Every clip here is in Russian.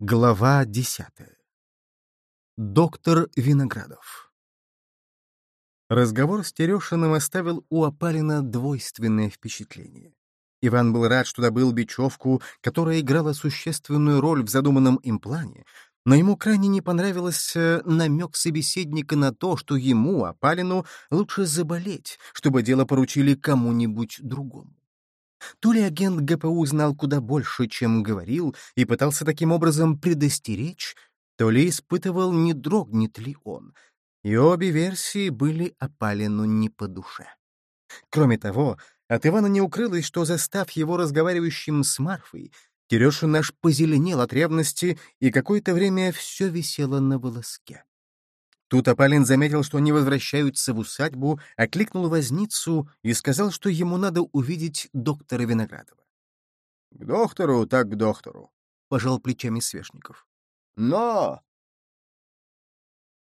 Глава десятая. Доктор Виноградов. Разговор с Терешиным оставил у Апалина двойственное впечатление. Иван был рад, что добыл бечевку, которая играла существенную роль в задуманном им плане, но ему крайне не понравился намек собеседника на то, что ему, Апалину, лучше заболеть, чтобы дело поручили кому-нибудь другому. То ли агент ГПУ знал куда больше, чем говорил, и пытался таким образом предостеречь, то ли испытывал, не дрогнет ли он. И обе версии были опалену не по душе. Кроме того, от Ивана не укрылось, что, застав его разговаривающим с Марфой, Терешин наш позеленел от ревности, и какое-то время все висело на волоске. Тут Апалин заметил, что они возвращаются в усадьбу, окликнул возницу и сказал, что ему надо увидеть доктора Виноградова. — К доктору, так к доктору, — пожал плечами Свешников. — Но!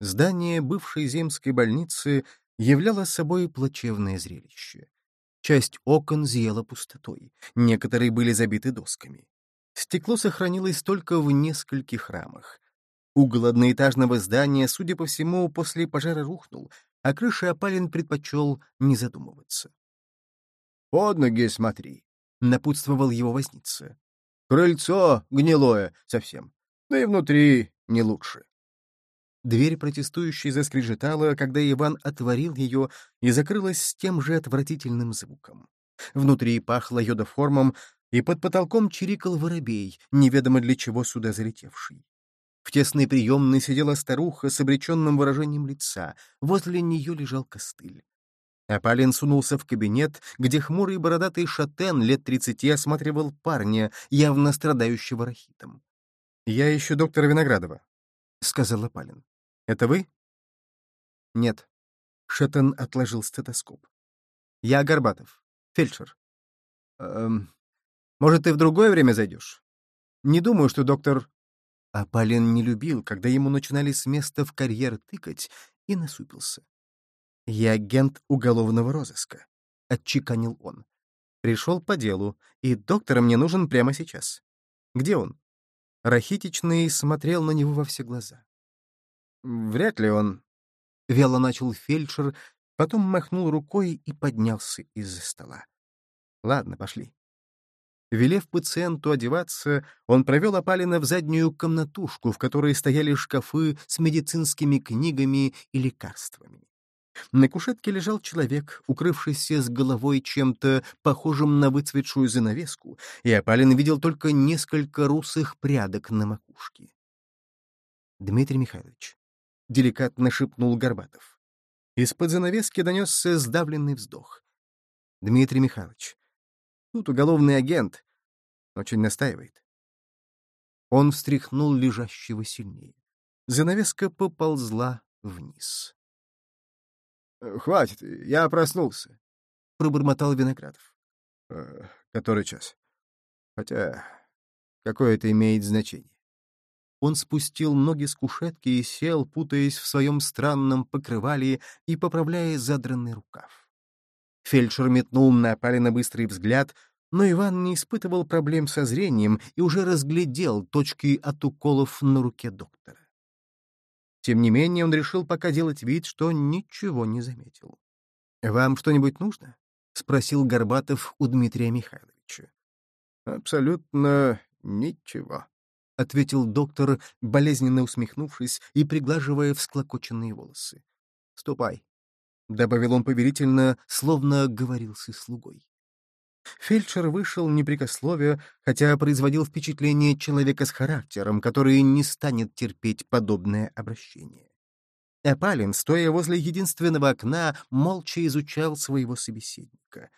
Здание бывшей земской больницы являло собой плачевное зрелище. Часть окон зияла пустотой, некоторые были забиты досками. Стекло сохранилось только в нескольких рамах. Угол одноэтажного здания, судя по всему, после пожара рухнул, а крыша опалин предпочел не задумываться. «Под ноги смотри», — напутствовал его возница. «Крыльцо гнилое совсем, да и внутри не лучше». Дверь протестующей заскрежетала, когда Иван отворил ее и закрылась с тем же отвратительным звуком. Внутри пахло йодоформом, и под потолком чирикал воробей, неведомо для чего сюда залетевший. В тесной приемной сидела старуха с обреченным выражением лица, возле нее лежал костыль. Апалин сунулся в кабинет, где хмурый бородатый шатен лет тридцати осматривал парня, явно страдающего рахитом. «Я ищу доктора Виноградова», — сказал Апалин. «Это вы?» «Нет». Шатен отложил стетоскоп. «Я Горбатов, фельдшер». «Эм, может, ты в другое время зайдешь? Не думаю, что доктор...» А Полин не любил, когда ему начинали с места в карьер тыкать, и насупился. «Я агент уголовного розыска», — отчеканил он. «Пришел по делу, и доктор мне нужен прямо сейчас. Где он?» Рахитичный смотрел на него во все глаза. «Вряд ли он...» — вяло начал фельдшер, потом махнул рукой и поднялся из-за стола. «Ладно, пошли». Велев пациенту одеваться, он провел опалина в заднюю комнатушку, в которой стояли шкафы с медицинскими книгами и лекарствами. На кушетке лежал человек, укрывшийся с головой чем-то похожим на выцветшую занавеску, и Апалин видел только несколько русых прядок на макушке. «Дмитрий Михайлович», — деликатно шепнул Горбатов. Из-под занавески донесся сдавленный вздох. «Дмитрий Михайлович, Тут уголовный агент. Очень настаивает. Он встряхнул лежащего сильнее. Занавеска поползла вниз. «Э, — Хватит, я проснулся, — пробормотал Виноградов. Э, — Который час? Хотя, какое это имеет значение? Он спустил ноги с кушетки и сел, путаясь в своем странном покрывале и поправляя задранный рукав. Фельдшер метнул на Палина быстрый взгляд, но Иван не испытывал проблем со зрением и уже разглядел точки от уколов на руке доктора. Тем не менее, он решил пока делать вид, что ничего не заметил. «Вам что-нибудь нужно?» — спросил Горбатов у Дмитрия Михайловича. «Абсолютно ничего», — ответил доктор, болезненно усмехнувшись и приглаживая всклокоченные волосы. «Ступай, — добавил он повелительно, словно говорил с слугой. Фельдшер вышел непрекословие, хотя производил впечатление человека с характером, который не станет терпеть подобное обращение. Эпалин, стоя возле единственного окна, молча изучал своего собеседника.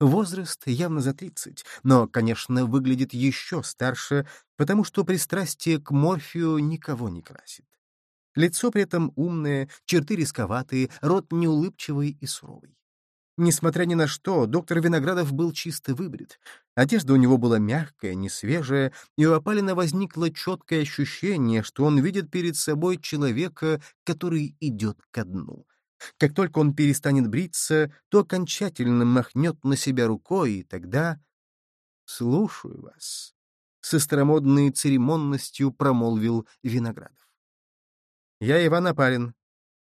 Возраст явно за тридцать, но, конечно, выглядит еще старше, потому что пристрастие к морфию никого не красит. Лицо при этом умное, черты рисковатые, рот неулыбчивый и суровый. Несмотря ни на что, доктор Виноградов был чисто выбрит. Одежда у него была мягкая, несвежая, и у Апалина возникло четкое ощущение, что он видит перед собой человека, который идет ко дну. Как только он перестанет бриться, то окончательно махнет на себя рукой, и тогда... «Слушаю вас», — со старомодной церемонностью промолвил Виноградов. «Я Иван Апарин,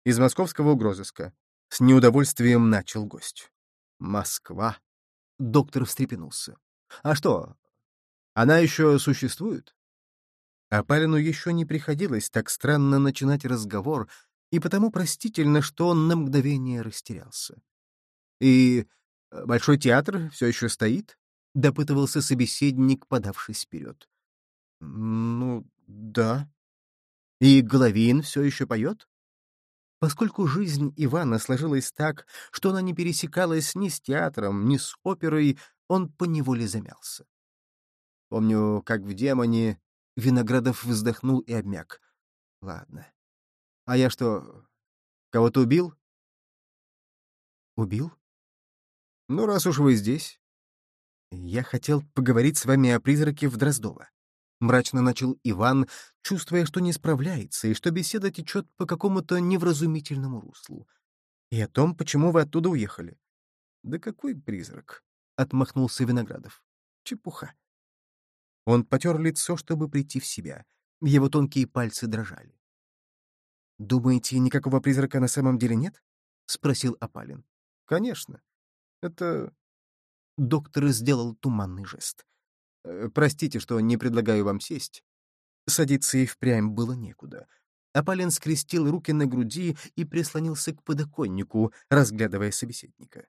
из московского угрозыска», — с неудовольствием начал гость. «Москва?» — доктор встрепенулся. «А что, она еще существует?» Апалину еще не приходилось так странно начинать разговор, и потому простительно, что он на мгновение растерялся. «И э, Большой театр все еще стоит?» — допытывался собеседник, подавшись вперед. «Ну, да». «И Головин все еще поет?» Поскольку жизнь Ивана сложилась так, что она не пересекалась ни с театром, ни с оперой, он поневоле замялся. Помню, как в «Демоне» Виноградов вздохнул и обмяк. Ладно. А я что, кого-то убил? Убил? Ну, раз уж вы здесь. Я хотел поговорить с вами о призраке в Дроздово. Мрачно начал Иван, чувствуя, что не справляется и что беседа течет по какому-то невразумительному руслу. И о том, почему вы оттуда уехали. Да какой призрак? — отмахнулся Виноградов. Чепуха. Он потер лицо, чтобы прийти в себя. Его тонкие пальцы дрожали. «Думаете, никакого призрака на самом деле нет?» — спросил Апалин. «Конечно. Это...» Доктор сделал туманный жест. «Э, «Простите, что не предлагаю вам сесть». Садиться и впрямь было некуда. Апалин скрестил руки на груди и прислонился к подоконнику, разглядывая собеседника.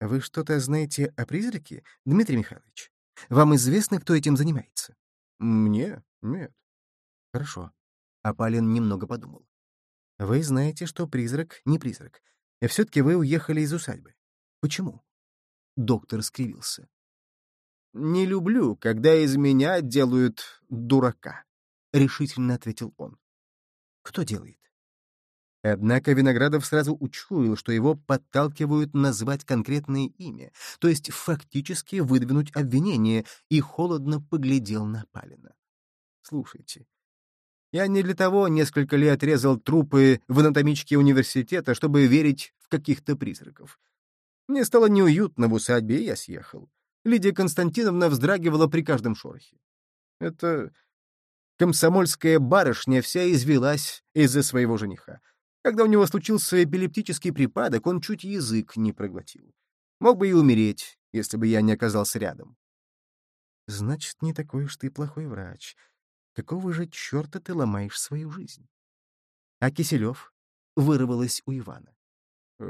«Вы что-то знаете о призраке, Дмитрий Михайлович? Вам известно, кто этим занимается?» «Мне? Нет». «Хорошо». Апалин немного подумал. «Вы знаете, что призрак не призрак. И все-таки вы уехали из усадьбы. Почему?» Доктор скривился. «Не люблю, когда из меня делают дурака», — решительно ответил он. «Кто делает?» Однако Виноградов сразу учуял, что его подталкивают назвать конкретное имя, то есть фактически выдвинуть обвинение, и холодно поглядел на Палина. «Слушайте, я не для того несколько лет резал трупы в анатомичке университета, чтобы верить в каких-то призраков. Мне стало неуютно в усадьбе, и я съехал. Лидия Константиновна вздрагивала при каждом шорохе. Это комсомольская барышня вся извелась из-за своего жениха. Когда у него случился эпилептический припадок, он чуть язык не проглотил. Мог бы и умереть, если бы я не оказался рядом. Значит, не такой уж ты плохой врач. Какого же черта ты ломаешь свою жизнь? А Киселев? Вырвалось у Ивана.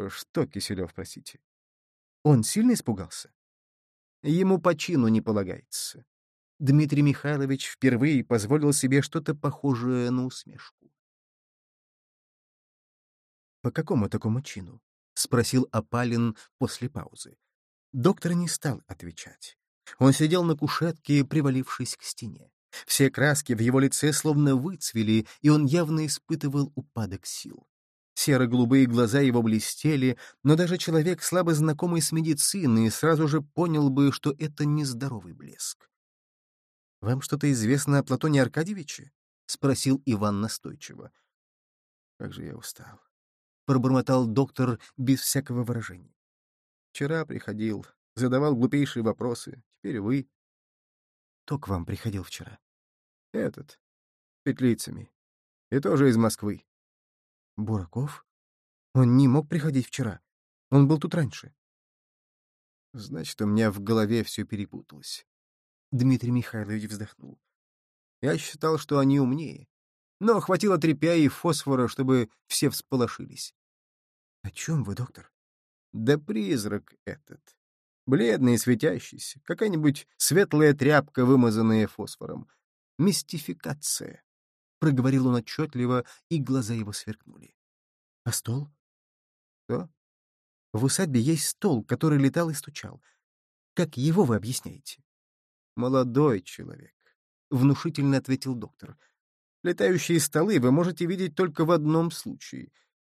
Что Киселев, простите? Он сильно испугался? Ему по чину не полагается. Дмитрий Михайлович впервые позволил себе что-то похожее на усмешку. «По какому такому чину?» — спросил Апалин после паузы. Доктор не стал отвечать. Он сидел на кушетке, привалившись к стене. Все краски в его лице словно выцвели, и он явно испытывал упадок сил. Серо-голубые глаза его блестели, но даже человек, слабо знакомый с медициной, сразу же понял бы, что это нездоровый блеск. «Вам что-то известно о Платоне Аркадьевиче?» — спросил Иван настойчиво. «Как же я устал. — пробормотал доктор без всякого выражения. «Вчера приходил, задавал глупейшие вопросы. Теперь вы...» «Кто к вам приходил вчера?» «Этот. Петлицами. И тоже из Москвы». «Бураков? Он не мог приходить вчера. Он был тут раньше». «Значит, у меня в голове все перепуталось». Дмитрий Михайлович вздохнул. «Я считал, что они умнее но хватило тряпя и фосфора, чтобы все всполошились. — О чем вы, доктор? — Да призрак этот. Бледный и светящийся, какая-нибудь светлая тряпка, вымазанная фосфором. Мистификация. Проговорил он отчетливо, и глаза его сверкнули. — А стол? — Что? — В усадьбе есть стол, который летал и стучал. Как его вы объясняете? — Молодой человек, — внушительно ответил доктор. — Летающие столы вы можете видеть только в одном случае.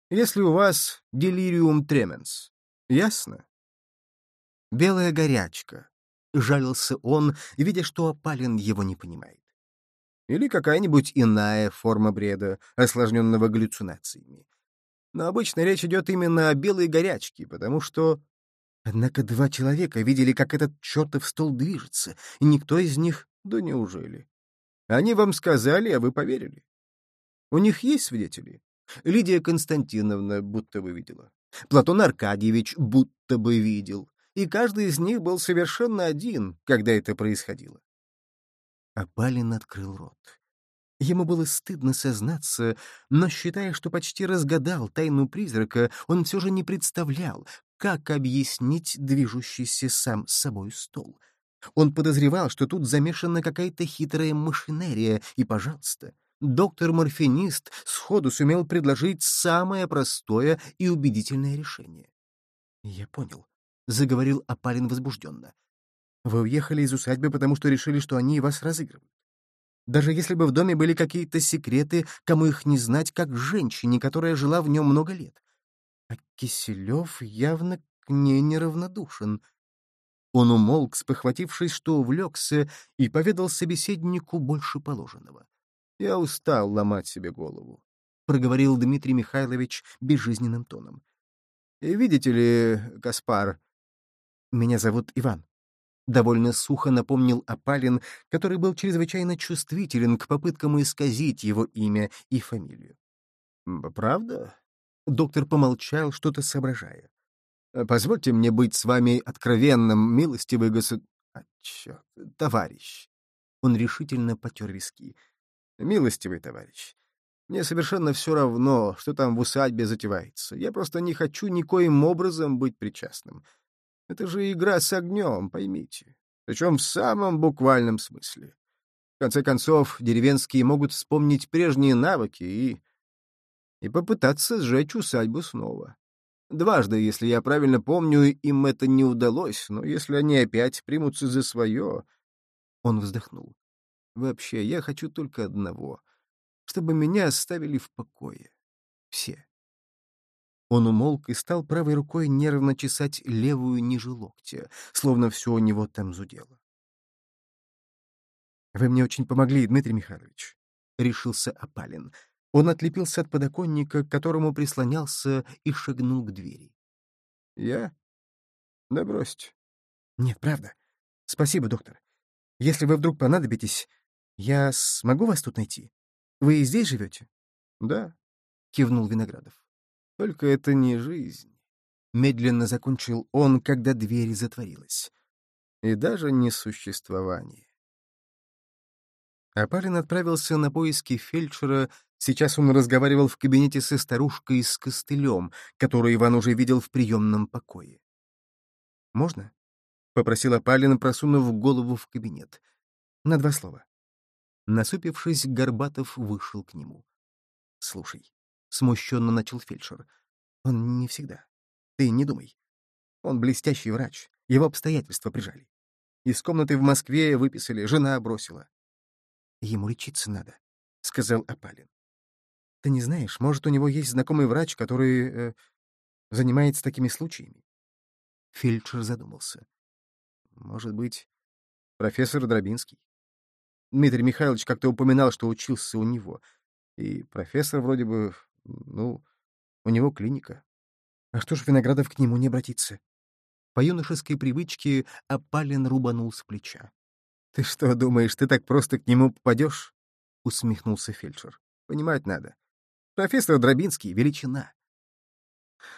Если у вас делириум тременс. Ясно? Белая горячка. Жалился он, видя, что опален его не понимает. Или какая-нибудь иная форма бреда, осложненного галлюцинациями. Но обычно речь идет именно о белой горячке, потому что... Однако два человека видели, как этот чертов стол движется, и никто из них Да неужели? Они вам сказали, а вы поверили? У них есть свидетели? Лидия Константиновна будто бы видела. Платон Аркадьевич будто бы видел. И каждый из них был совершенно один, когда это происходило. Апалин открыл рот. Ему было стыдно сознаться, но, считая, что почти разгадал тайну призрака, он все же не представлял, как объяснить движущийся сам собой стол. Он подозревал, что тут замешана какая-то хитрая машинерия, и, пожалуйста, доктор-морфинист сходу сумел предложить самое простое и убедительное решение. «Я понял», — заговорил Апалин возбужденно. «Вы уехали из усадьбы, потому что решили, что они вас разыгрывают. Даже если бы в доме были какие-то секреты, кому их не знать, как женщине, которая жила в нем много лет. А Киселев явно к ней неравнодушен. Он умолк, спохватившись, что увлекся, и поведал собеседнику больше положенного. «Я устал ломать себе голову», — проговорил Дмитрий Михайлович безжизненным тоном. «Видите ли, Каспар, меня зовут Иван довольно сухо напомнил Апалин, который был чрезвычайно чувствителен к попыткам исказить его имя и фамилию. «Правда?» — доктор помолчал, что-то соображая. «Позвольте мне быть с вами откровенным, милостивый государь... А, черт, товарищ!» Он решительно потер виски. «Милостивый товарищ, мне совершенно все равно, что там в усадьбе затевается. Я просто не хочу никоим образом быть причастным. Это же игра с огнем, поймите. Причем в самом буквальном смысле. В конце концов, деревенские могут вспомнить прежние навыки и... и попытаться сжечь усадьбу снова. Дважды, если я правильно помню, им это не удалось, но если они опять примутся за свое... Он вздохнул. Вообще, я хочу только одного — чтобы меня оставили в покое. Все. Он умолк и стал правой рукой нервно чесать левую ниже локтя, словно все у него там зудело. «Вы мне очень помогли, Дмитрий Михайлович», — решился Апалин. Он отлепился от подоконника, к которому прислонялся, и шагнул к двери. «Я? Да бросьте». «Нет, правда. Спасибо, доктор. Если вы вдруг понадобитесь, я смогу вас тут найти? Вы здесь живете?» «Да», — кивнул Виноградов. Только это не жизнь. Медленно закончил он, когда дверь затворилась. И даже не существование. Апарин отправился на поиски фельдшера. Сейчас он разговаривал в кабинете со старушкой с костылем, которую Иван уже видел в приемном покое. «Можно?» — попросил Апалин, просунув голову в кабинет. «На два слова». Насупившись, Горбатов вышел к нему. «Слушай, — смущенно начал фельдшер. «Он не всегда. Ты не думай. Он блестящий врач. Его обстоятельства прижали. Из комнаты в Москве выписали, жена бросила. Ему лечиться надо», — сказал Апалин. «Ты не знаешь, может, у него есть знакомый врач, который э, занимается такими случаями?» Фельдшер задумался. «Может быть, профессор Дробинский?» Дмитрий Михайлович как-то упоминал, что учился у него. И профессор вроде бы ну, у него клиника. А что ж Виноградов к нему не обратиться? По юношеской привычке опален рубанул с плеча. — Ты что, думаешь, ты так просто к нему попадешь? — усмехнулся фельдшер. — Понимать надо. Профессор Дробинский — величина.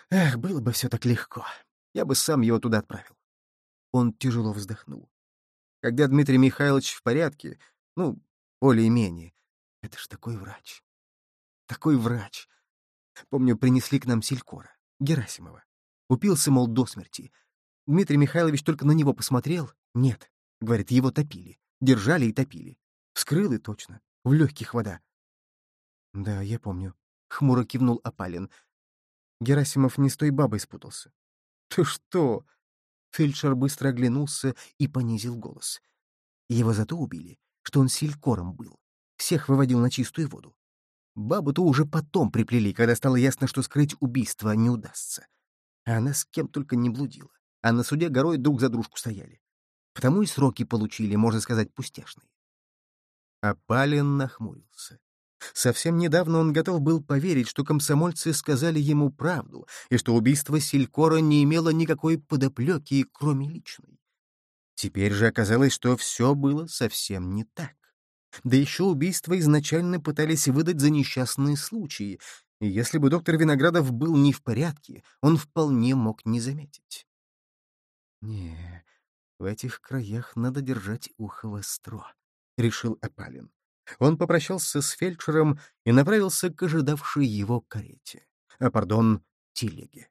Эх, было бы все так легко. Я бы сам его туда отправил. Он тяжело вздохнул. Когда Дмитрий Михайлович в порядке, ну, более-менее, это ж такой врач. Такой врач. Помню, принесли к нам селькора, Герасимова. Упился, мол, до смерти. Дмитрий Михайлович только на него посмотрел. Нет, говорит, его топили. Держали и топили. Вскрыл и точно. В легких вода. Да, я помню. Хмуро кивнул Апалин. Герасимов не с той бабой спутался. Ты что? Фельдшер быстро оглянулся и понизил голос. Его зато убили, что он селькором был. Всех выводил на чистую воду. Бабу-то уже потом приплели, когда стало ясно, что скрыть убийство не удастся. Она с кем только не блудила. А на суде горой друг за дружку стояли. Потому и сроки получили, можно сказать, пустяшные. А Палин нахмурился. Совсем недавно он готов был поверить, что комсомольцы сказали ему правду, и что убийство Селькора не имело никакой подоплеки, кроме личной. Теперь же оказалось, что все было совсем не так. Да еще убийство изначально пытались выдать за несчастные случаи, и если бы доктор Виноградов был не в порядке, он вполне мог не заметить. «Не, в этих краях надо держать ухо востро», — решил Апалин. Он попрощался с фельдшером и направился к ожидавшей его карете, а, пардон, телеге.